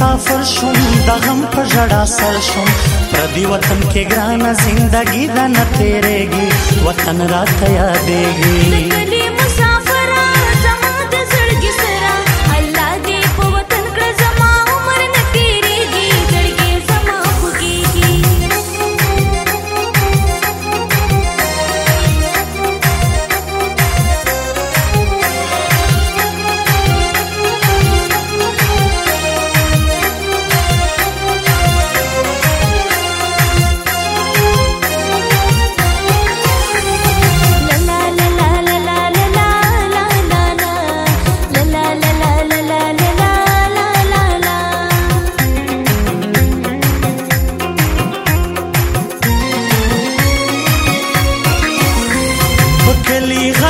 مسافر شوم دغم په ژړا سر شوم پردي وطن کې ګرانه زندګي ده نه تیرېږي وطن را ته یادېږي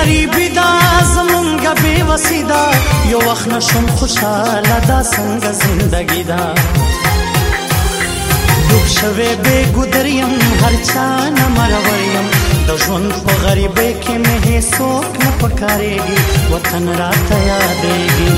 غریبی دا زمونږه بې وسی دا یو وخت نشم خوشحاله دا څنګه زندگی دا ډوب شوی بې ګودر یم هر چا نه مرور یم د ژوند په غریبۍ کې مې هېڅوک نه پکارېږي وطن راته یادېږي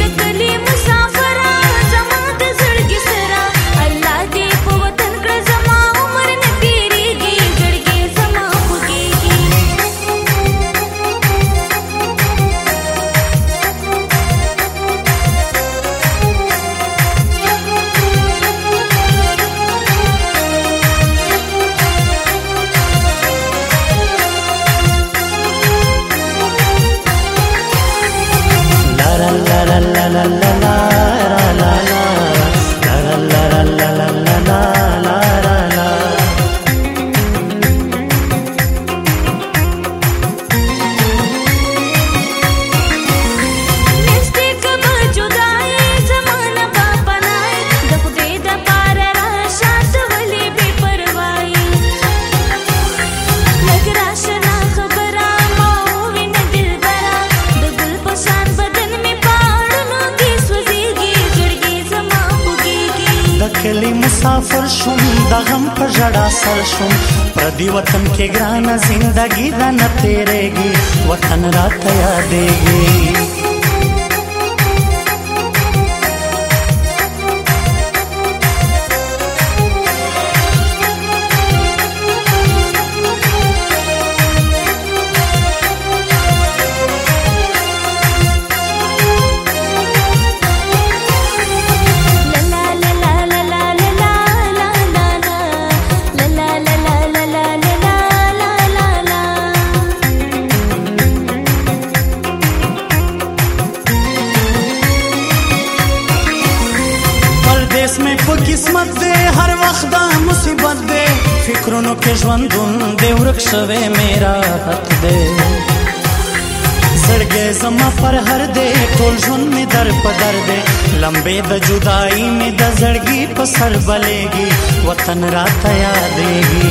کې مسافر شوم د غم په ژړا سر شوم پردي وطن کې ګرانه زندګي دا نه تیرېږي وطن را تیادېږي قسمت دې هر وخت دا مصیبت دې فکرونو کې ژوندون دې ورک شوه میرا حق دې زړګې زما پر هر دې ټول ژوند می در په در دې لمبې د جدائی می د زړګي په سر بلېږي وطن را تیا دېږي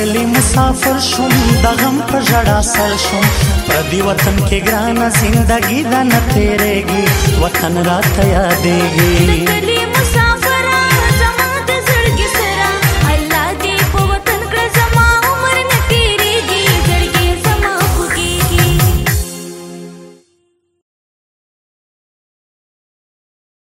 کلی مسافر شوم د غم په ژړا سر شوم پردي وطن کې ګرانه زندګي دا نه تیرېږي وطن را ته یادېږي